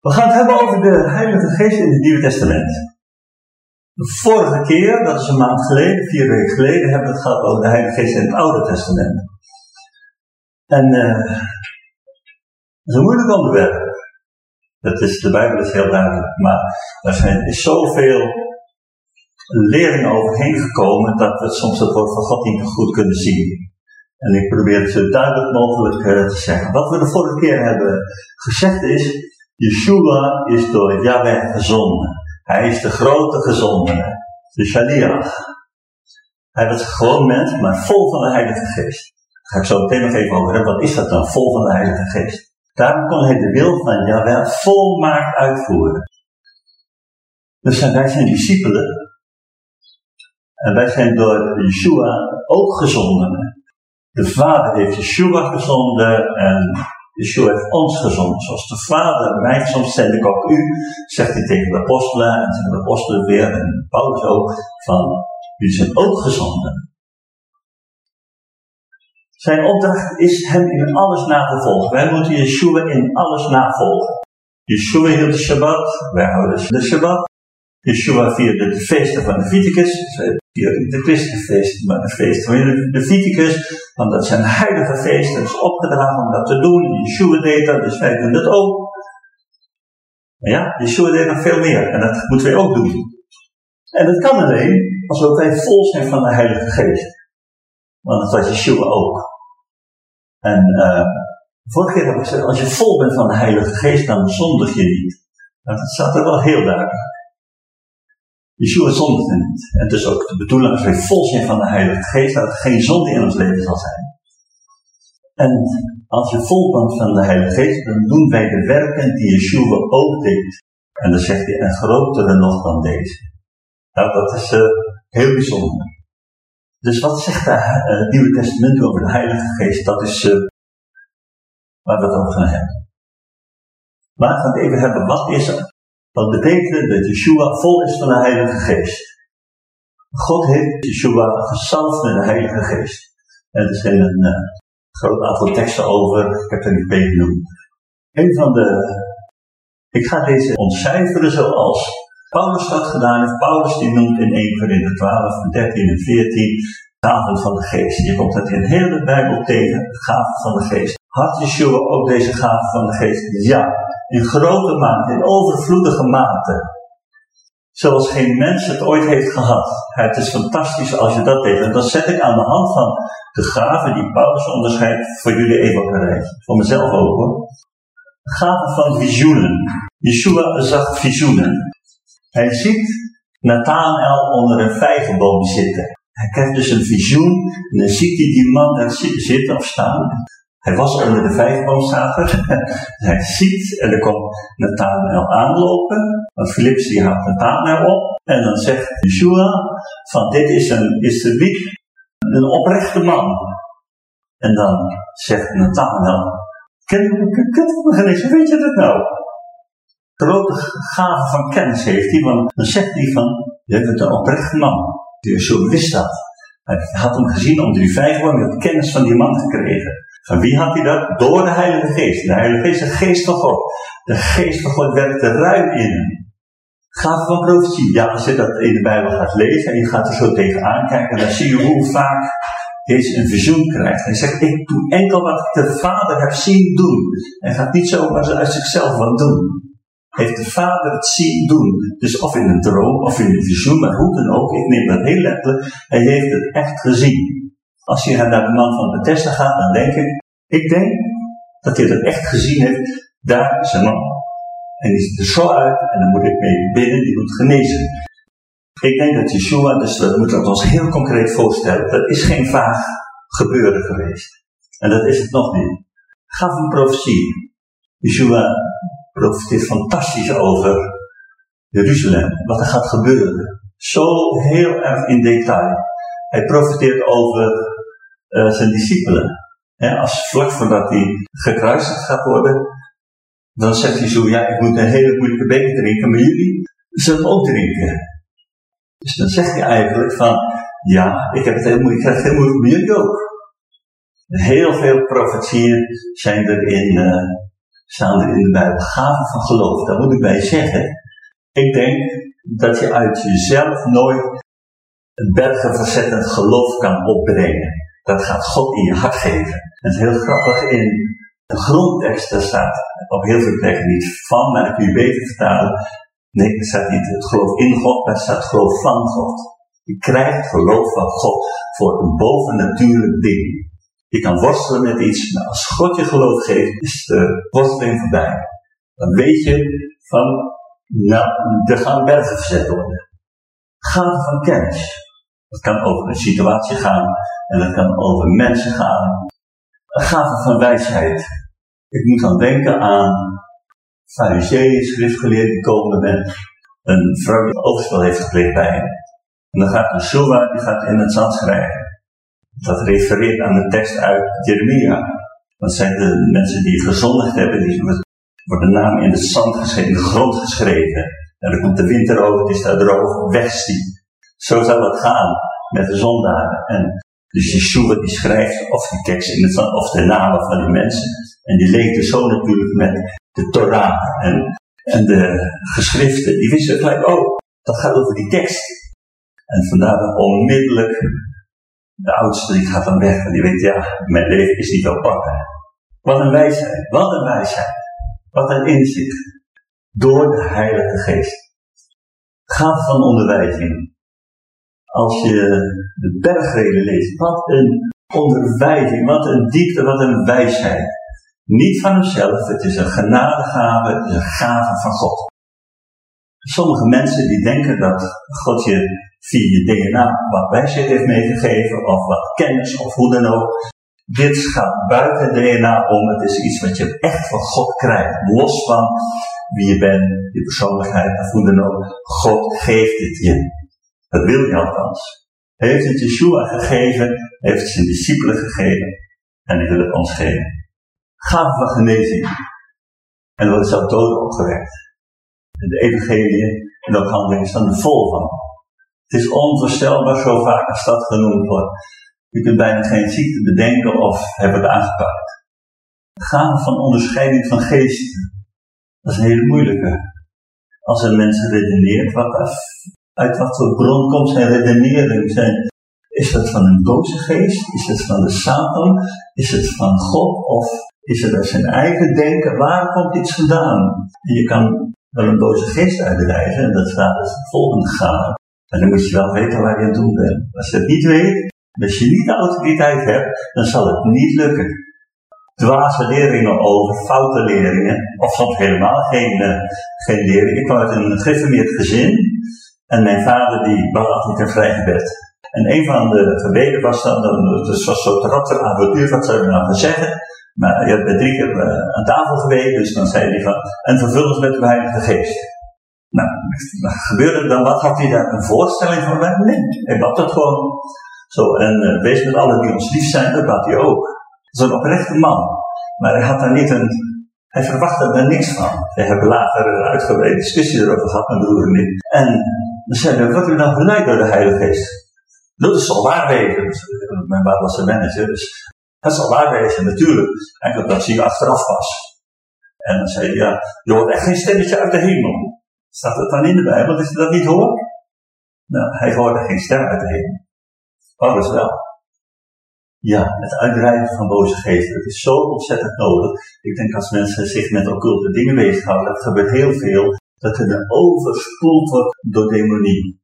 We gaan het hebben over de Heilige Geest in het Nieuwe Testament. De vorige keer, dat is een maand geleden, vier weken geleden, hebben we het gehad over de Heilige Geest in het Oude Testament. En uh, dat is een moeilijk onderwerp. Dat is, de Bijbel is heel duidelijk, maar er zijn, is zoveel lering overheen gekomen dat we soms het woord van God niet goed kunnen zien. En ik probeer het zo duidelijk mogelijk uh, te zeggen. Wat we de vorige keer hebben gezegd is, Yeshua is door Yahweh gezonden. Hij is de grote gezondene, de Shaliach. Hij was gewoon mens, maar vol van de Heilige Geest. Daar ga ik zo meteen nog even over hebben. Wat is dat dan, vol van de Heilige Geest? Daarom kon hij de wil van Yahweh volmaakt uitvoeren. Dus wij zijn discipelen. En wij zijn door Yeshua ook gezonden. De Vader heeft Yeshua gezonden en Yeshua heeft ons gezonden. Zoals de Vader mij soms zend ik ook u, zegt hij tegen de apostelen en tegen de apostelen weer en Paulus ook, van jullie zijn ook gezonden. Zijn opdracht is hem in alles na te volgen. Wij moeten Yeshua in alles navolgen. Yeshua hield de Shabbat, wij houden de Shabbat. Yeshua vierde de feesten van de Viticus, vierde de Christenfeest, maar de feesten van de Viticus, want dat zijn heilige feesten, het is opgedragen om dat te doen. Yeshua deed dat, dus wij doen dat ook. Maar ja, Yeshua deed nog veel meer en dat moeten wij ook doen. En dat kan alleen als wij vol zijn van de Heilige Geest. Want dat was Yeshua ook. En uh, vorige keer heb ik gezegd, als je vol bent van de Heilige Geest, dan zondig je niet. Dat staat er wel heel duidelijk. Yeshua zondigt niet. En het is ook de bedoeling als wij vol zijn van de Heilige Geest, dat er geen zonde in ons leven zal zijn. En als je vol bent van de Heilige Geest, dan doen wij de werken die Yeshua ook deed. En dan zegt hij, en grotere nog dan deze. Nou, dat is uh, heel bijzonder. Dus wat zegt het uh, Nieuwe Testament over de Heilige Geest? Dat is uh, waar we het over gaan hebben. Maar we gaan het even hebben, wat is dat betekent dat Yeshua vol is van de Heilige Geest. God heeft Yeshua gezalfd met de Heilige Geest. En er zijn een uh, groot aantal teksten over, ik heb er niet bij genoemd. Een van de, ik ga deze ontcijferen zoals Paulus dat gedaan heeft. Paulus die noemt in 1 Corinthië 12, 13 en 14 gaven van de geest. Je komt dat in heel de Bijbel tegen, gaven van de geest. Had Yeshua ook deze gaven van de geest? Ja in grote mate, in overvloedige mate. Zoals geen mens het ooit heeft gehad. Het is fantastisch als je dat weet. En dat zet ik aan de hand van de gaven die Paulus onderscheidt voor jullie even op. Voor mezelf ook hoor. Gaven van visioenen. Yeshua zag visioenen. Hij ziet Nathanael onder een vijgenboom zitten. Hij krijgt dus een visioen en dan ziet hij die man daar zitten of staan. Hij was onder de vijfboom Hij ziet en er komt Nathanael aanlopen. Want Philips die haalt Nathanael op. En dan zegt Yeshua van dit is een Israëliet, een oprechte man. En dan zegt Nathanael, weet je dat nou? Grote gave van kennis heeft hij, want dan zegt hij van, je bent een oprechte man. Yeshua wist dat. Hij had hem gezien onder die vijfboom, hij had kennis van die man gekregen. Van wie had hij dat? Door de Heilige Geest. De Heilige Geest is de geest van God. De geest van God werkt er ruim in. Gaven van profetie. Ja, als je dat in de Bijbel gaat lezen en je gaat er zo tegenaan kijken, dan zie je hoe vaak deze een visioen krijgt. Hij zegt, ik doe enkel wat ik de Vader heb zien doen. Hij gaat niet zomaar uit zichzelf wat doen. Heeft de Vader het zien doen. Dus of in een droom of in een visioen, maar hoe dan ook. Ik neem dat heel letterlijk. Hij heeft het echt gezien. Als je naar de man van Bethesda gaat, dan denk ik, ik denk dat hij dat echt gezien heeft. Daar is een man. En die ziet er zo uit en dan moet ik mee binnen, die moet genezen. Ik denk dat Yeshua, dus we moeten ons heel concreet voorstellen, dat is geen vaag gebeuren geweest. En dat is het nog niet. Gaf een profetie. Yeshua profiteert fantastisch over Jeruzalem, wat er gaat gebeuren. Zo heel erg in detail. Hij profiteert over uh, zijn discipelen. als vlak voordat hij gekruisigd gaat worden, dan zegt hij zo, ja, ik moet een hele moeilijke beker drinken, maar jullie zullen ook drinken. Dus dan zegt hij eigenlijk van, ja, ik heb het heel moeilijk, ik krijg het heel moeilijk, maar jullie ook. Heel veel profetieën zijn er in uh, staan er in de Bijbel gaven van geloof. Daar moet ik bij zeggen. Ik denk dat je uit jezelf nooit een bergenverzettend geloof kan opbrengen. Dat gaat God in je hart geven. Dat is heel grappig. In de grondtekst, daar staat op heel veel plekken niet van, maar dan kun je beter vertalen. Nee, er staat niet het geloof in God, maar er staat geloof van God. Je krijgt geloof van God voor een bovennatuurlijk ding. Je kan worstelen met iets, maar als God je geloof geeft, is de worsteling voorbij. Dan weet je van, nou, er gaan bergen verzet worden. Gaven van kennis. Het kan over een situatie gaan en het kan over mensen gaan. Een gave van wijsheid. Ik moet dan denken aan fariseeën, schriftgeleerden die komen met een vrouw die overspel heeft gepleegd bij hem. En dan gaat een Shua, die gaat in het zand schrijven. Dat refereert aan de tekst uit Jeremia. Dat zijn de mensen die gezondigd hebben, die worden naam in het zand geschreven, in de grond geschreven. En dan komt de winter over, het is daar droog, wegstiet. Zo zal het gaan met de zondaren. En dus Yeshua die schrijft of die tekst in het of de namen van die mensen. En die leefde zo natuurlijk met de Torah en, en de geschriften. Die wisten gelijk, oh, dat gaat over die tekst. En vandaar onmiddellijk de oudste die gaat dan weg en die weet, ja, mijn leven is niet op pakken. Wat een wijsheid, wat een wijsheid. Wat een inzicht. Door de Heilige Geest. Gaat van onderwijzing. Als je de bergreden leest, wat een onderwijzing, wat een diepte, wat een wijsheid. Niet van hemzelf, het is een genadegave, het is een gave van God. Sommige mensen die denken dat God je via je DNA wat wijsheid heeft meegegeven, of wat kennis, of hoe dan ook. Dit gaat buiten DNA om. Het is iets wat je echt van God krijgt. Los van wie je bent, je persoonlijkheid, of hoe dan ook. God geeft het je. Dat wil je althans. Heeft het Yeshua gegeven, heeft het zijn discipelen gegeven. En hij wil het ons geven. Gaven van genezing. En er wordt zelf doden opgewekt. De evangelie en ook handelingen staan er vol van. Het is onvoorstelbaar zo vaak als dat genoemd wordt. Je kunt bijna geen ziekte bedenken of hebben het aangepakt. Gaan van onderscheiding van geesten. Dat is een hele moeilijke. Als een mens redeneert, wat uit wat voor bron komt zijn redenering? Zijn, is dat van een boze geest? Is het van de Satan? Is het van God? Of is het uit zijn eigen denken? Waar komt iets vandaan? En je kan wel een boze geest uitdrijven, en dat staat als het volgende gaan. En dan moet je wel weten waar je aan doen bent. Als je het niet weet, als je niet de autoriteit hebt, dan zal het niet lukken. Dwaze leringen over, foute leringen, of soms helemaal geen, uh, geen. Ik kwam uit een gereformeerd gezin en mijn vader die was altijd een vrij. En een van de gebeden was dan, het was zo'n karakter avontuur, wat zou je nou gaan zeggen? Maar je hebt drie keer uh, aan tafel gebeden, dus dan zei hij van, en vervul ons met de Heilige Geest. Nou, gebeurde dan? Wat had hij daar een voorstelling van? Nee, hij bad het gewoon. Zo, en uh, wees met allen die ons lief zijn, dat bad hij ook. Zo'n oprechte man. Maar hij had daar niet een, hij verwachtte daar niks van. We hebben later een uitgebreide discussie erover gehad, mijn broer en ik. En dan zeiden wat u nou geleid door de Heilige Geest? Dat is al waar wezen. Eh, mijn vader was een manager, dus dat zal waar wezen, natuurlijk. En dat zie je achteraf pas. En dan zei hij, ja, je hoort echt geen stemmetje uit de hemel. Staat het dan in de Bijbel dat je dat niet hoort? Nou, hij hoorde geen stem uit de hemel. Paulus wel. Ja, het uitdrijven van boze geesten, dat is zo ontzettend nodig. Ik denk als mensen zich met occulte dingen bezighouden, dat gebeurt heel veel, dat er overspoeld wordt door demonie.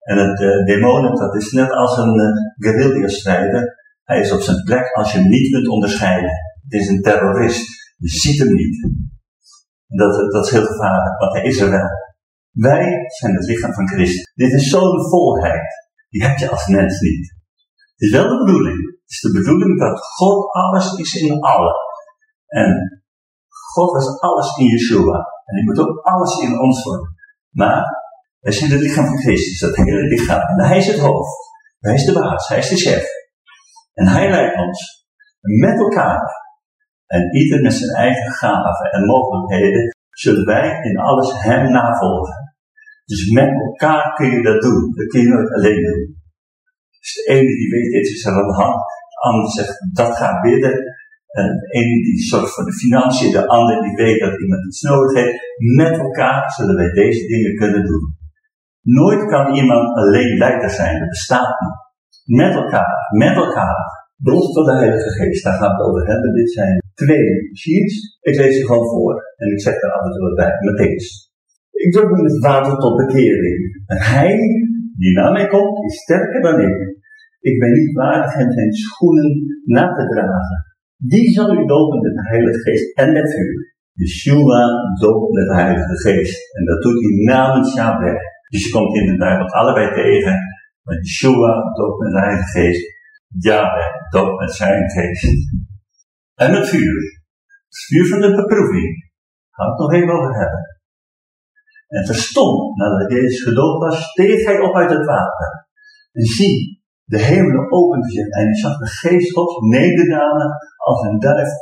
En het uh, demonen, dat is net als een uh, guerrilla-strijder. Hij is op zijn plek als je hem niet kunt onderscheiden. Het is een terrorist. Je ziet hem niet. Dat, dat is heel gevaarlijk, want hij is er wel. Wij zijn het lichaam van Christus. Dit is zo'n volheid. Die heb je als mens niet. Het is wel de bedoeling. Het is de bedoeling dat God alles is in allen. En God is alles in Yeshua. En hij moet ook alles in ons worden. Maar wij zijn het lichaam van Christus, dat hele lichaam. En hij is het hoofd. Hij is de baas, hij is de chef. En hij leidt ons met elkaar. En ieder met zijn eigen gaven en mogelijkheden zullen wij in alles hem navolgen. Dus met elkaar kun je dat doen. Dat kun je nooit alleen doen. Dus de ene die weet, dit is er aan de hand. De ander zegt, dat gaat bidden. En de die zorgt voor de financiën, de ander die weet dat iemand iets nodig heeft. Met elkaar zullen wij deze dingen kunnen doen. Nooit kan iemand alleen leider zijn, dat bestaat niet. Met elkaar, met elkaar. Belofte van de Heilige Geest, daar gaan we het over hebben. Dit zijn twee sheets. Ik lees ze gewoon voor en ik zeg er toe wat bij, Matthäus. Ik doe met water tot bekering. En hij, die na mij komt, is sterker dan ik. Ik ben niet waardig hem zijn schoenen na te dragen. Die zal u dopen met de Heilige Geest en met vuur. Yeshua doopt met de Heilige Geest. En dat doet hij namens Yahweh. Dus je komt in de Bijbel allebei tegen. Maar Yeshua doopt met de Heilige Geest. Yahweh doopt met zijn geest. En het vuur. Het vuur van de beproeving. Gaan we het nog even over hebben. En verstond, nadat Jezus gedoopt was, steeg hij op uit het water. En zie, de hemelen openden zich en hij zag de geest Gods nederdalen als een duif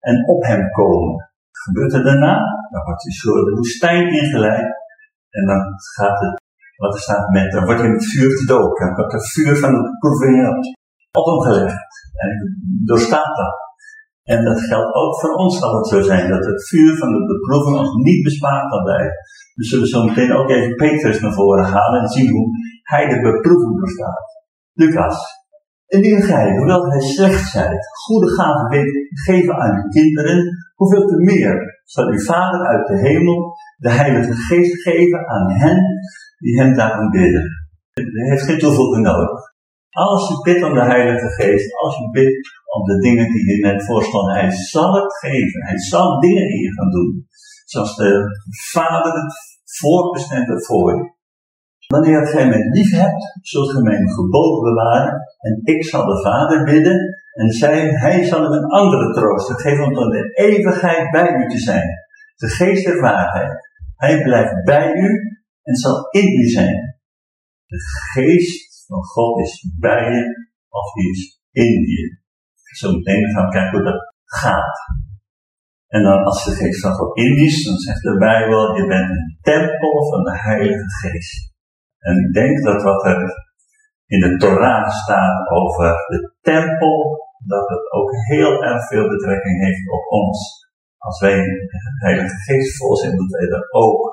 en op hem komen. Wat gebeurt er daarna? Dan wordt hij zo de woestijn ingeleid en dan gaat het, wat er staat met, dan wordt hij met vuur gedoopt. Dan wordt het vuur van de beproeving op hem gelegd en doorstaat dat. En dat geldt ook voor ons zal het zo zijn, dat het vuur van de beproeving ons niet bespaard kan blijven. We zullen zo meteen ook even Petrus naar voren halen en zien hoe hij de beproeving doorstaat. Lucas, indien gij, hoewel gij slecht zijt, goede gaven weet geven aan uw kinderen, hoeveel te meer zal uw Vader uit de hemel de Heilige Geest geven aan hen die hem daarom bidden. Hij heeft geen toevoeging nodig. Als je bidt om de Heilige Geest, als je bidt om de dingen die je net voorstond, hij zal het geven. Hij zal dingen in je gaan doen. Zoals de Vader het voorbestemd heeft voor je. Wanneer gij mij lief hebt, zult gij mijn geboden bewaren. En ik zal de Vader bidden. En zij, hij zal hem een andere troost geven om tot de eeuwigheid bij u te zijn. De geest der waarheid. Hij blijft bij u en zal in u zijn. De geest van God is bij je of is in je. Zo meteen gaan kijken hoe dat gaat. En dan als de geest van God in is, dan zegt de Bijbel, je bent een tempel van de Heilige Geest. En ik denk dat wat er in de Torah staat over de tempel, dat het ook heel erg veel betrekking heeft op ons. Als wij de Heilige Geest vol zijn, moeten wij er ook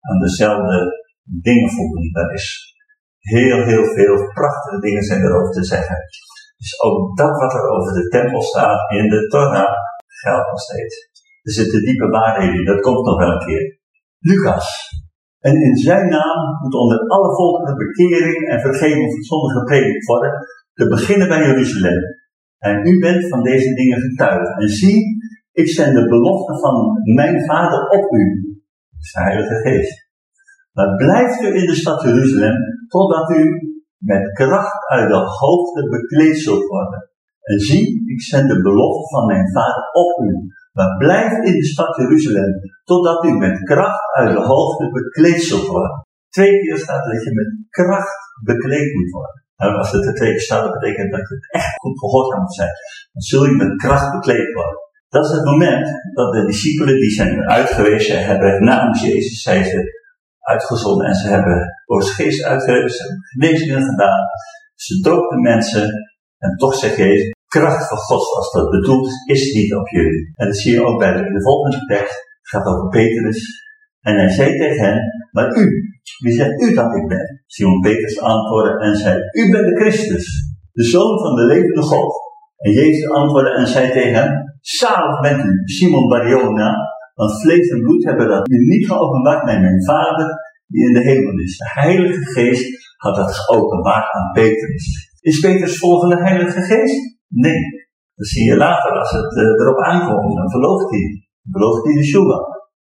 aan dezelfde dingen voelen. Dat is heel, heel veel prachtige dingen zijn erover te zeggen. Dus ook dat wat er over de tempel staat in de Torah geldt nog steeds. Er zitten diepe waarheden in, dat komt nog wel een keer. Lucas. En in zijn naam moet onder alle volken de bekering en vergeving van zonde gepredikt worden, te beginnen bij Jeruzalem. En u bent van deze dingen getuige. En zie, ik zend de belofte van mijn vader op u. Dat is de Heilige Geest. Maar blijft u in de stad Jeruzalem, totdat u met kracht uit de hoofden bekleed zult worden. En zie, ik zend de belofte van mijn vader op u. Maar blijf in de stad Jeruzalem, totdat u met kracht uit de hoofden bekleed zult worden. Twee keer staat dat je met kracht bekleed moet worden. Nou, als het er twee keer staat, dat betekent dat het echt goed gehoorzaam moet zijn. Dan zul je met kracht bekleed worden. Dat is het moment dat de discipelen die zijn uitgewezen hebben namens Jezus, zei ze, uitgezonden en ze hebben Gods geest uitgegeven, ze hebben genezingen gedaan, ze doopten mensen en toch zegt Jezus, kracht van God zoals dat bedoeld is niet op jullie. En dat zie je ook bij de, de volgende tekst, het gaat over Petrus. En hij zei tegen hen, maar u, wie zegt u dat ik ben? Simon Petrus antwoordde en zei, u bent de Christus, de Zoon van de levende God. En Jezus antwoordde en zei tegen hem, zalig bent u, Simon Bariona, want vlees en bloed hebben dat u niet geopenbaard met mijn Vader die in de hemel is. De Heilige Geest had dat geopenbaard aan Petrus. Is Petrus vol van de Heilige Geest? Nee. Dat zie je later als het uh, erop aankomt. Dan verlooft hij. Dan verlooft hij de Shua.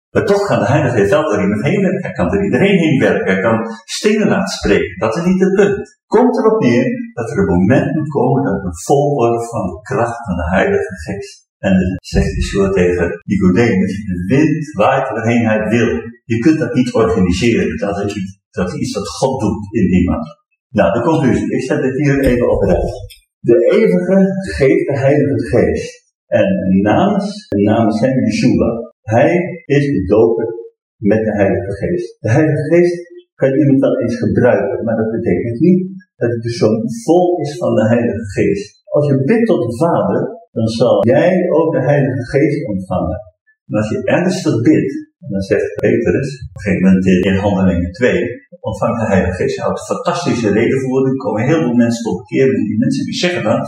Maar toch kan de Heilige Geest er iemand heen werken. Hij kan er iedereen heen werken. Hij kan stenen laten spreken. Dat is niet het punt. Komt erop neer dat er een moment moet komen dat we vol worden van de kracht van de Heilige Geest. En dan zegt Yeshua tegen Nicodemus, de wind waait waarheen hij wil. Je kunt dat niet organiseren. Dat is iets dat, is dat God doet in iemand. Nou, de conclusie. Ik zet het hier even op rij. De eeuwige geeft de Heilige Geest. En namens, namens hem Yeshua. Hij is de doper met de Heilige Geest. De Heilige Geest kan iemand wel eens gebruiken, maar dat betekent niet dat de persoon vol is van de Heilige Geest. Als je bidt tot de Vader, dan zal jij ook de Heilige Geest ontvangen. En als je ernstig bidt, en dan zegt Petrus, op een gegeven moment in Handelingen 2, ontvangt de Heilige Geest. Hij houdt fantastische redenvoering, er komen heel veel mensen tot bekeren, die mensen die zeggen dan,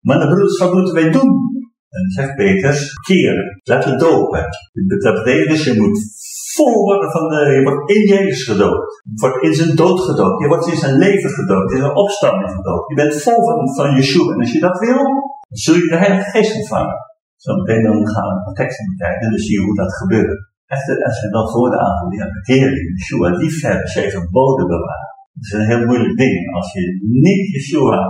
maar de broeders, wat moeten wij doen? En dan zegt Petrus, keren, laten dopen. Dat betekent dus, je moet vol worden van de, je wordt in Jezus gedoopt. Je wordt in zijn dood gedoopt. Je wordt in zijn leven gedoopt. In zijn opstanding gedoopt. Je bent vol van, van Yeshua. En als je dat wil, zul je de Heilige Geest ontvangen. Zo meteen dan gaan we de teksten bekijken en dan zie je hoe dat gebeurt. Echter, er zijn wel voordagen die aan bekering, Yeshua liefhebben, zijn geboden bewaren. Dat is een heel moeilijk ding. Als je niet Yeshua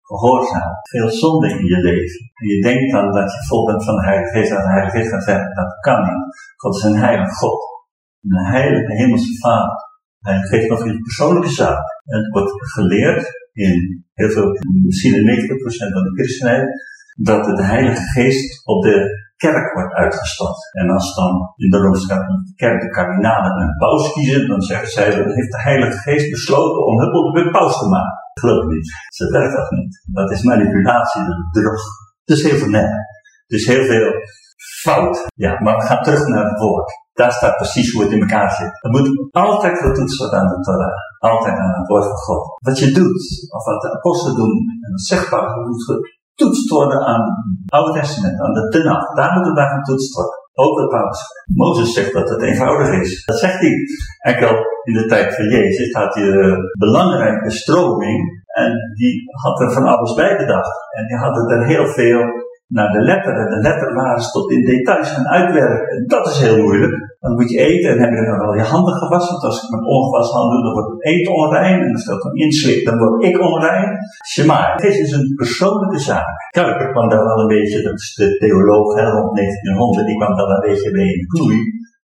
gehoorzaamt, veel zonde in je leven. En je denkt dan dat je vol bent van de Heilige Geest, dat de Heilige Geest gaat dat kan niet. God is een heilige God. Een heilige hemelse Vader. Hij geeft nog een persoonlijke zaak. En het wordt geleerd in heel veel, misschien in 90% van de christenheid, dat de Heilige Geest op de kerk wordt uitgestort. En als dan in de Rooms-Katholieke kerk de kardinalen een paus kiezen, dan zeggen zij, dat heeft de Heilige Geest besloten om Huppel de paus te maken. Geloof niet. Ze werkt dat niet. Dat is manipulatie, dat is drog. Het is heel veel net. Het is heel veel fout. Ja, maar we gaan terug naar het woord. Daar staat precies hoe het in elkaar zit. Er moet altijd getoetst worden aan de Torah. Altijd aan het woord van God. Wat je doet, of wat de apostelen doen, en dat zegt Paulus, getoetst worden aan het Oude Testament, aan de Tenach. Daar moet het bij getoetst worden. Ook wat Paulus Mozes zegt dat het eenvoudig is. Dat zegt hij. Enkel in de tijd van Jezus had hij een belangrijke stroming. En die had er van alles bij bedacht. En die hadden er heel veel naar de letter en de letterwaardes tot in details gaan uitwerken. En dat is heel moeilijk. Dan moet je eten en heb je dan wel je handen gewassen. Want als ik met ongewassen handen doe, dan wordt het eten onrein. En als dat dan inslikt, dan word ik onrein. Shema, dit is een persoonlijke zaak. Kuiper kwam daar wel een beetje, dat is de theoloog hè, rond 1900, die kwam daar een beetje mee in de knoei.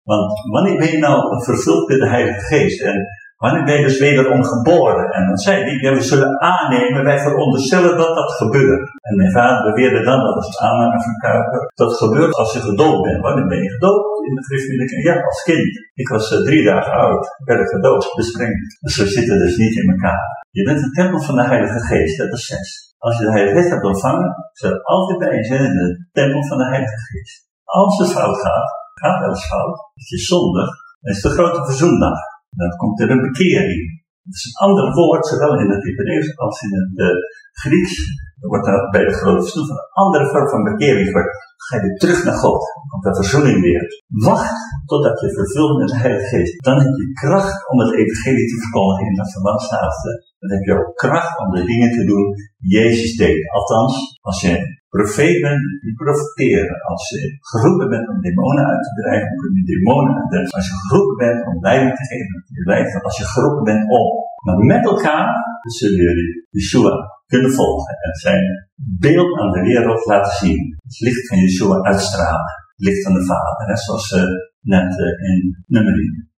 Want wanneer ben je nou vervuld met de Heilige Geest? En Wanneer ben je dus wederom geboren? En dan zei hij, ja, we zullen aannemen, wij veronderstellen dat dat gebeurt. En mijn vader beweerde dan, dat is het aannemen van Kuiper, dat gebeurt als je gedoopt bent. Wanneer ben je gedoopt? In de christelijke Ja, als kind. Ik was uh, drie dagen oud, werd gedoopt, besprengd. Dus we zitten dus niet in elkaar. Je bent een tempel van de Heilige Geest, dat is zes. Als je de Heilige Geest hebt ontvangen, zal er altijd bij je zijn in de tempel van de Heilige Geest. Als het fout gaat, gaat wel eens fout, is je zondig, dan is de grote verzoendag. Dan komt er een bekering. Het is een ander woord, zowel in het Hebreeuws als in het uh, Grieks. Wordt daar bij de grote verzoening een andere vorm van bekering. Dan ga je terug naar God. Dan komt de verzoening weer. Wacht totdat je vervult met de Heilige Geest. Dan heb je kracht om het evangelie te verkondigen in verband staat. Dan heb je ook kracht om de dingen te doen die Jezus deed. Althans, als je profeet bent, die profiteren. Als je geroepen bent om demonen uit te drijven, kun je demonen uitdrijven. Als je geroepen bent om leiding te geven, je leidt. Als je geroepen bent om. Maar met elkaar zullen jullie Yeshua kunnen volgen en zijn beeld aan de wereld laten zien. Het licht van Yeshua uitstralen. Het licht van de Vader. Net zoals uh, net uh, in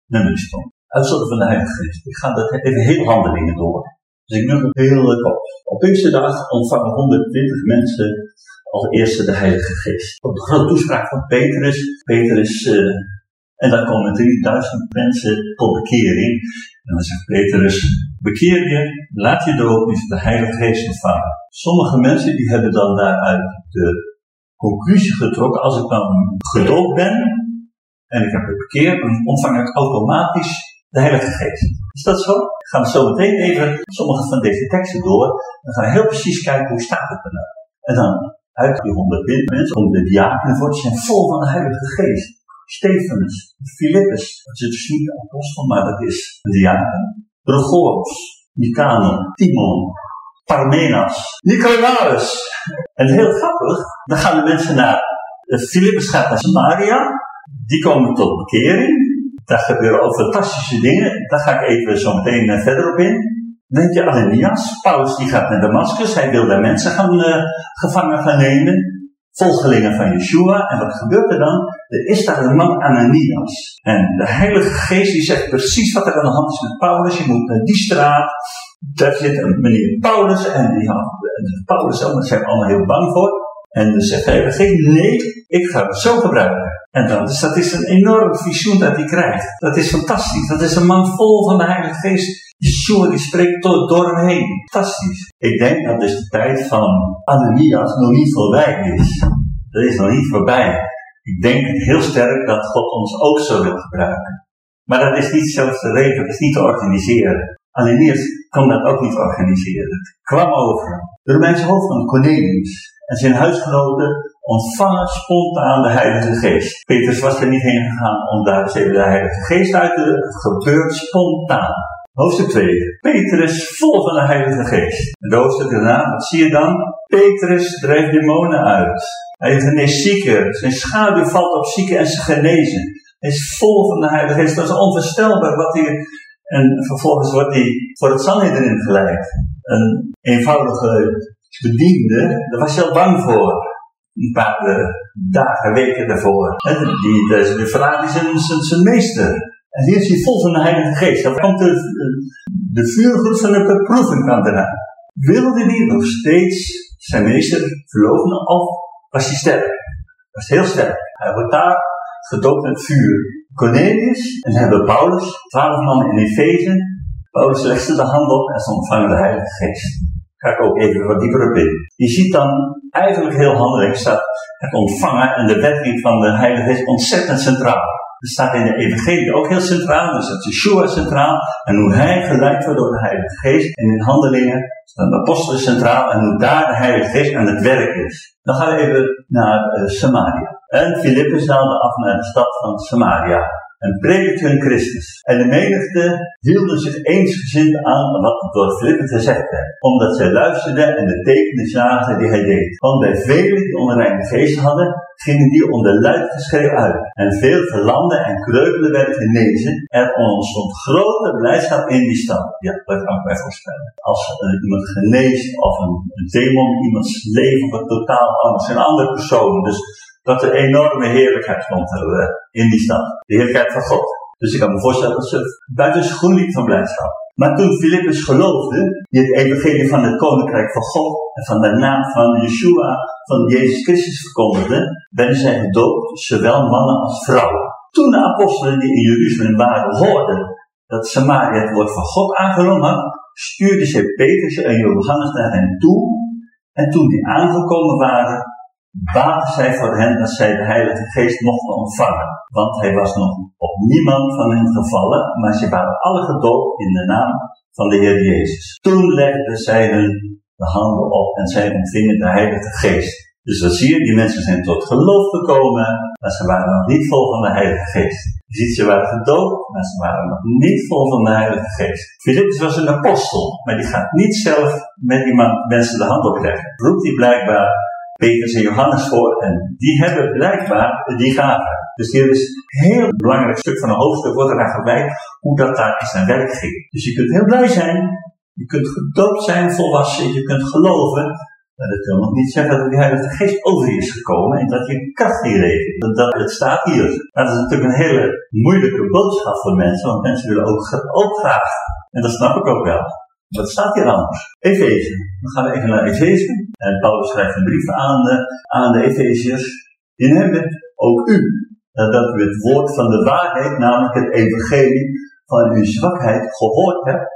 nummer stond. Uitzondering van de Heilige Geest. Ik ga dat even heel handelingen door. Dus ik noem het heel kort. Op dag ontvangen 120 mensen als eerste de Heilige Geest. Op de grote toespraak van Petrus. Petrus, en dan komen 3000 mensen tot bekering. En dan zegt Petrus, bekeer je, laat je doop, is de Heilige Geest ontvangen. Sommige mensen die hebben dan daaruit de conclusie getrokken, als ik dan gedoopt ben, en ik heb het bekeerd, dan ontvang ik automatisch de Heilige Geest. Is dat zo? Gaan we zo meteen even sommige van deze teksten door. Dan gaan heel precies kijken hoe staat het er nou. En dan uit die 120 mensen om de diakenen voor, zijn vol van de Heilige Geest. Stefanus, Philippus, dat is dus niet de apostel, maar dat is een diaken. Prochorus, Nicanor, Timon, Parmenas, Nicolaus. En heel grappig, dan gaan de mensen naar, Philippus gaat naar Samaria, die komen tot bekering. Daar gebeuren ook fantastische dingen. Daar ga ik even zo meteen uh, verder op in. Heb je Ananias. Paulus die gaat naar Damascus. Hij wil daar mensen gaan, uh, gevangen gaan nemen. Volgelingen van Yeshua. En wat gebeurt er dan? Er is daar een man Ananias. En de Heilige Geest die zegt precies wat er aan de hand is met Paulus. Je moet naar die straat. Daar zit een meneer Paulus. En die had, Paulus zelf, daar zijn allemaal heel bang voor. En dan zegt hij, nee, ik ga het zo gebruiken. En dan, dus dat is een enorm visioen dat hij krijgt. Dat is fantastisch. Dat is een man vol van de Heilige Geest. Yeshua die spreekt door, door hem heen. Fantastisch. Ik denk dat dus de tijd van Ananias nog niet voorbij is. Dat is nog niet voorbij. Ik denk heel sterk dat God ons ook zo wil gebruiken. Maar dat is niet zelfs te regelen, dat is niet te organiseren. Ananias kon dat ook niet organiseren. Het kwam over. De Romeinse hoofdman Cornelius en zijn huisgenoten ontvangen spontaan de Heilige Geest. Petrus was er niet heen gegaan om daar eens even de Heilige Geest uit te Het gebeurt spontaan. Hoofdstuk 2. Petrus vol van de Heilige Geest. De hoofdstuk daarna, wat zie je dan? Petrus drijft demonen uit. Hij geneest zieken. Zijn schaduw valt op zieken en ze genezen. Hij is vol van de Heilige Geest. Dat is onvoorstelbaar wat hij... En vervolgens wordt hij voor het erin geleid. Een eenvoudige bediende, daar was je al bang voor. Een paar eh, dagen, weken daarvoor. Die, verlaat zijn, zijn, zijn meester. En die is hij vol van de Heilige Geest. Dan komt de, de vuurgoed van de beproeving kan eraan. Wilde die nog steeds zijn meester verloochenen of was hij sterk? Was heel sterk. Hij wordt daar gedoopt met vuur. Cornelius en hebben Paulus, twaalf mannen in Efeze. Paulus legde de hand op en ze ontvangen de Heilige Geest ga ik ook even wat dieper op in. Je ziet dan eigenlijk heel handig staat het ontvangen en de werking van de Heilige Geest ontzettend centraal. Er staat in de Evangelie ook heel centraal, dus dat is Yeshua centraal en hoe hij geleid wordt door de Heilige Geest. En in handelingen staan de apostelen centraal en hoe daar de Heilige Geest aan het werk is. Dan gaan we even naar uh, Samaria. En Filippus daalde af naar de stad van Samaria en predikte hun Christus. En de menigte hielden zich eensgezind aan wat door Filippus gezegd werd, omdat zij luisterden en de tekenen zagen die hij deed. Want bij velen die onreine geest hadden, gingen die onder luid geschreeuw uit. En veel verlamden en kreupelen werden genezen. Er ontstond grote blijdschap in die stad. Ja, dat kan ik mij voorstellen. Als iemand geneest of een, een demon iemands leven wordt totaal anders. Een andere persoon. Dus dat er enorme heerlijkheid komt uh, in die stad. De heerlijkheid van God. Dus ik kan me voorstellen dat ze buiten groen liep van blijdschap. Maar toen Filippus geloofde, die het evangelie van het koninkrijk van God en van de naam van Yeshua, van Jezus Christus verkondigde, werden zij gedoopt, zowel mannen als vrouwen. Toen de apostelen die in Jeruzalem waren hoorden dat Samaria het woord van God aangenomen had, stuurden zij Petrus en Johannes naar hen toe. En toen die aangekomen waren, baten zij voor hen dat zij de Heilige Geest mochten ontvangen. Want hij was nog op niemand van hen gevallen, maar ze waren alle gedoopt in de naam van de Heer Jezus. Toen legden zij hun de handen op en zij ontvingen de Heilige Geest. Dus wat zie je, die mensen zijn tot geloof gekomen, maar ze waren nog niet vol van de Heilige Geest. Je ziet, ze waren gedoopt, maar ze waren nog niet vol van de Heilige Geest. Filippus was een apostel, maar die gaat niet zelf met iemand mensen de hand opleggen. Roept hij blijkbaar Petrus en Johannes voor en die hebben blijkbaar die gaven. Dus hier is een heel belangrijk stuk van een hoofdstuk wordt eraan gewijd hoe dat daar in zijn werk ging. Dus je kunt heel blij zijn, je kunt gedoopt zijn, volwassen, je kunt geloven, maar dat wil nog niet zeggen dat de Heilige Geest over je is gekomen en dat je kracht hier heeft. Dat, staat hier. Dat is natuurlijk een hele moeilijke boodschap voor mensen, want mensen willen ook, ook graag. En dat snap ik ook wel. Wat staat hier anders? Efeze. Dan gaan we even naar Efeze. En Paulus schrijft een brief aan de, aan de Efeziërs. In hem ook u. Dat u het woord van de waarheid, namelijk het evangelie van uw zwakheid, gehoord hebt.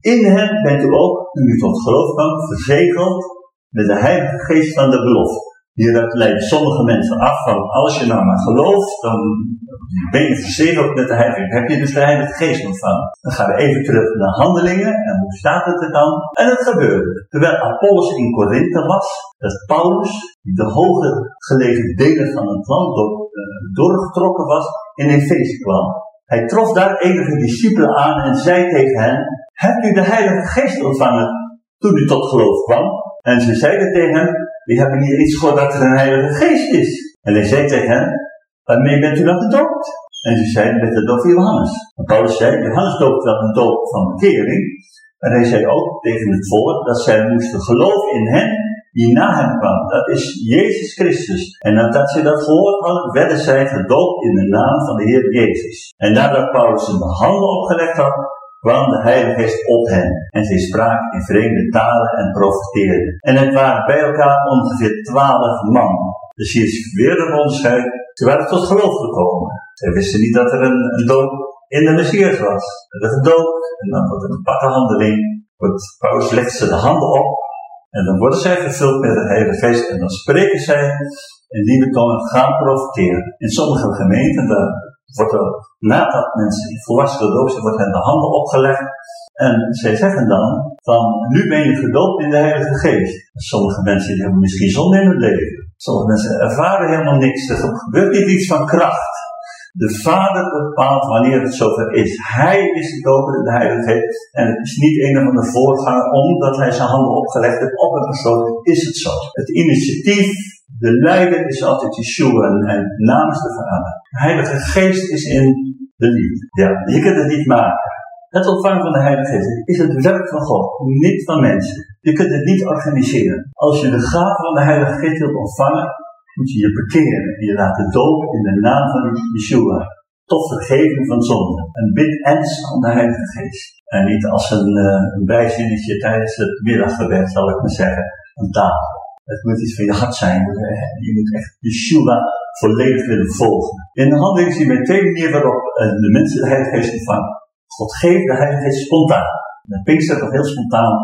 In hem bent u ook, toen u tot geloof kwam, verzegeld met de heilige geest van de belofte. Hier leidt sommige mensen af van als je nou maar gelooft, dan ben je verzegeld met de heilige. Heb je dus de heilige geest ontvangen. Dan gaan we even terug naar handelingen. En hoe staat het er dan? En het gebeurde. Terwijl Apollos in Korinthe was, dat Paulus, de hoger gelegen delen van het land uh, doorgetrokken was, in Efeze kwam. Hij trof daar enige discipelen aan en zei tegen hen, hebt u de heilige geest ontvangen toen u tot geloof kwam? En ze zeiden tegen hem, we hebben niet eens gehoord dat er een heilige geest is. En hij zei tegen hen, waarmee bent u dan gedoopt? En ze zeiden met de doop van Johannes. En Paulus zei, Johannes doopt wel een doop van bekering. En hij zei ook tegen het volk dat zij moesten geloven in hen die na hem kwam. Dat is Jezus Christus. En nadat ze dat gehoord hadden, werden zij gedoopt in de naam van de Heer Jezus. En nadat Paulus hun handen opgelegd had, kwam de Heilige Geest op hen. En zij spraken in vreemde talen en profeteerden. En het waren bij elkaar ongeveer twaalf man. Dus hier is weer een onderscheid Ze waren tot geloof gekomen. Ze wisten niet dat er een, dood in de Messias was. Er werd gedoopt en dan wordt er een aparte handeling. Wordt, Paulus legt ze de handen op en dan worden zij gevuld met de Heilige Geest en dan spreken zij in die tongen gaan profiteren. In sommige gemeenten daar wordt er, nadat mensen volwassen gedoopt zijn, wordt hen de handen opgelegd en zij zeggen dan van, nu ben je gedoopt in de Heilige Geest. Sommige mensen hebben misschien zonde in hun leven. Sommige mensen ervaren helemaal niks. Er gebeurt niet iets van kracht. De Vader bepaalt wanneer het zover is. Hij is gedoopt in de Heilige Geest. En het is niet een van de voorganger, omdat hij zijn handen opgelegd heeft op een persoon, is het zo. Het initiatief, de leider is altijd Yeshua en namens de Vader. De Heilige Geest is in de liefde. Ja, je kunt het niet maken. Het ontvangen van de Heilige Geest is het werk van God, niet van mensen. Je kunt het niet organiseren. Als je de gave van de Heilige Geest wilt ontvangen, moet je je bekeren. Je laten dopen in de naam van Yeshua. Tot vergeving van zonde. Een bid ens aan de Heilige Geest. En niet als een, uh, tijdens het middaggebed, zal ik maar zeggen, een tafel. Het moet iets van je hart zijn. Je moet echt Yeshua volledig willen volgen. In de handeling zie je meteen manier waarop uh, de mensen de Heilige Geest ontvangen. God geeft de Heilige Geest spontaan. De Pinkster was heel spontaan.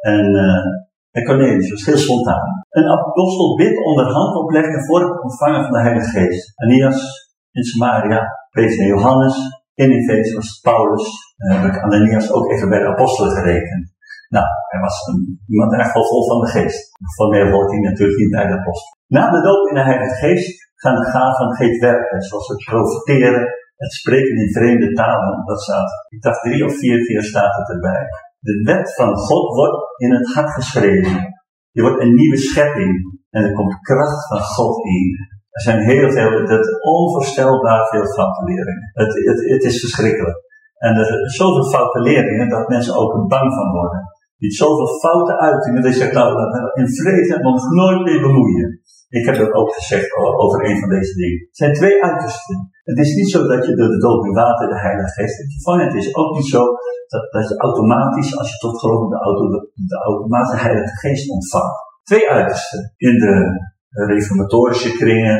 En, uh, en Cornelius was heel spontaan. Een apostel bidt onder hand opleggen voor het ontvangen van de Heilige Geest. Anias in Samaria, Peter en Johannes. In Efeze was Paulus. En heb ik Ananias ook even bij de apostelen gerekend. Nou, hij was iemand echt wel vol van de geest. Formeel hoort hij natuurlijk niet bij de apostel. Na de doop in de Heilige Geest gaan de gaven van geest werken. Zoals het profiteren, het spreken in vreemde talen, dat staat, ik dacht drie of vier keer staat het erbij. De wet van God wordt in het hart geschreven. Je wordt een nieuwe schepping en er komt kracht van God in. Er zijn heel veel, dat onvoorstelbaar veel foute leerlingen. Het, het, het is verschrikkelijk. En er zijn zoveel foute leerlingen dat mensen ook bang van worden. Die zoveel foute uitingen, dat je zegt, nou, in vrede hebben we ons nooit meer bemoeien. Ik heb dat ook gezegd over een van deze dingen. Het zijn twee uitersten. Het is niet zo dat je door de dood in water de Heilige Geest hebt ontvangen. Het is ook niet zo dat, dat je automatisch, als je tot geloof de, auto, de automatische Heilige Geest ontvangt. Twee uitersten. In de reformatorische kringen,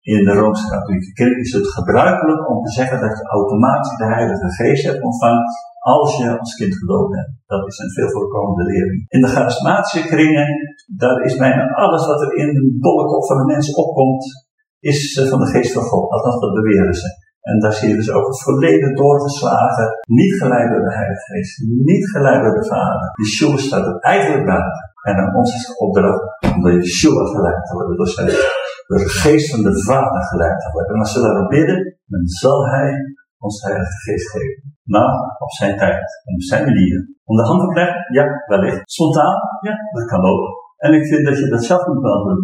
in de Rooms-Katholieke Kerk is het gebruikelijk om te zeggen dat je automatisch de Heilige Geest hebt ontvangen als je als kind gedoopt bent. Dat is een veel voorkomende lering. In de charismatische kringen, daar is bijna alles wat er in de bolle kop van de mens opkomt, is eh, van de geest van God. Althans, dat beweren ze. En daar zie je dus ook volledig doorgeslagen, niet geleid door de Heilige Geest, niet geleid door de Vader. Yeshua staat er eigenlijk buiten. En ons is de opdracht om door Yeshua geleid te worden, door, zijn, door de geest van de Vader geleid te worden. En als we daarop bidden, dan zal Hij ons Heilige Geest geven. Nou, op zijn tijd op zijn manier. Om de hand te krijgen? Ja, wellicht. Spontaan? Ja, dat kan ook. En ik vind dat je dat zelf moet wel doen.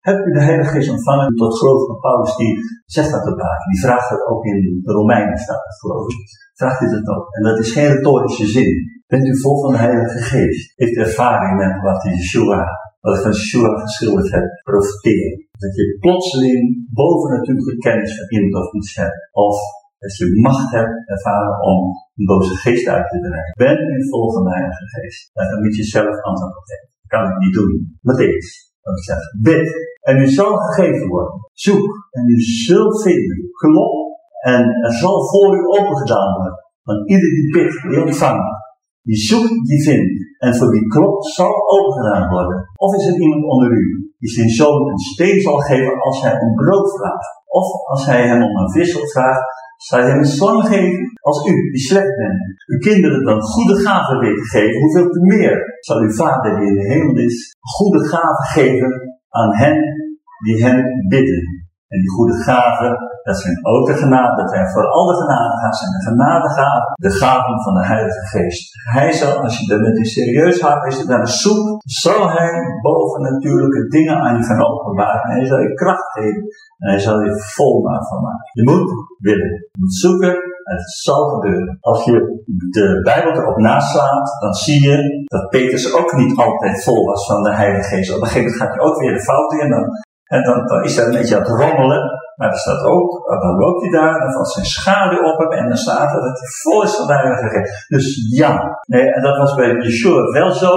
Heb u de Heilige Geest ontvangen tot geloof van Paulus, die zegt dat erbij. Die vraagt dat ook in de Romeinen, staat het geloof ik. Vraagt hij dat ook. En dat is geen retorische zin. Bent u vol van de Heilige Geest? Heeft ervaring met wat Yeshua, wat ik van Yeshua geschilderd heb, profiteren. Dat je plotseling boven natuurlijke kennis van iemand of iets hebt. Of dat je macht hebt ervaren om een boze geest uit te drijven. Ben u vol van de Geest? Dan moet je zelf antwoord op geven. Kan ik niet doen. Matthäus. Dat zegt, bid en u zal gegeven worden. Zoek en u zult vinden. Klop en er zal voor u opengedaan worden. Want ieder die bidt, die ontvangt. Die zoekt, die vindt. En voor wie klopt, zal opengedaan worden. Of is er iemand onder u die zijn zoon een steen zal geven als hij om brood vraagt? Of als hij hem om een vissel vraagt, zal hij hem een slang geven als u, die slecht bent. Uw kinderen dan goede gaven weten geven, hoeveel te meer zal uw vader die in de hemel is, goede gaven geven aan hen die hem bidden. En die goede gaven, dat zijn ook de genade, dat zijn voor al de genadegaven, zijn de genadegaven, de gaven van de Heilige Geest. Hij zal, als je er met een serieus hart is, naar zoekt, zal hij bovennatuurlijke dingen aan je gaan openbaren. En hij zal je kracht geven. En hij zal je van maken. Je moet willen. Je moet zoeken en het zal gebeuren. Als je de Bijbel erop naslaat, dan zie je dat Petrus ook niet altijd vol was van de Heilige Geest. Op een gegeven moment gaat hij ook weer de fout in. En dan, dan is hij een beetje aan het rommelen. Maar er staat ook, dan loopt hij daar, dan valt zijn schaduw op hem en dan staat er dat hij vol is van de Heilige. Dus ja, nee, en dat was bij Yeshua wel zo,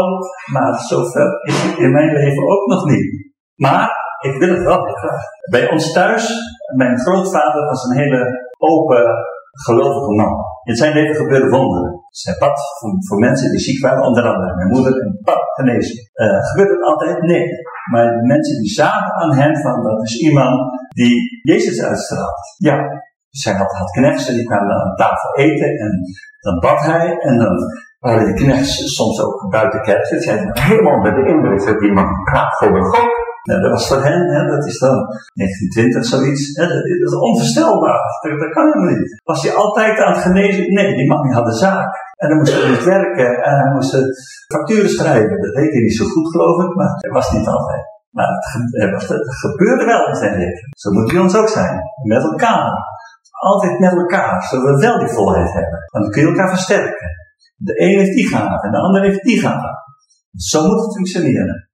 maar zover is het in mijn leven ook nog niet. Maar ik wil het wel graag. Bij ons thuis, mijn grootvader was een hele open, gelovige man. In zijn leven gebeurde wonderen. Zijn pad voor, mensen die ziek waren, onder andere mijn moeder, en pad genezen. Uh, gebeurde het altijd? Nee. Maar de mensen die zagen aan hem van, dat is iemand die Jezus uitstraalt. Ja, zij had, had knechts en die kwamen aan tafel eten en dan bad hij en dan waren de knechts soms ook buiten kerk. Ze zijn helemaal met de indruk dat die man praat voor God. Nou, dat was voor hen, hè, dat is dan 1920 zoiets, hè, dat, is onvoorstelbaar. Dat, kan helemaal niet. Was hij altijd aan het genezen? Nee, die man had een zaak. En dan moest hij niet werken en hij moest facturen schrijven. Dat deed hij niet zo goed, geloof ik, maar dat was niet altijd. Maar het, het gebeurde wel in zijn leven. Zo moet bij ons ook zijn. Met elkaar. Altijd met elkaar, zodat we wel die volheid hebben. Want dan kun je elkaar versterken. De een heeft die gave en de ander heeft die gave. Zo moet het functioneren.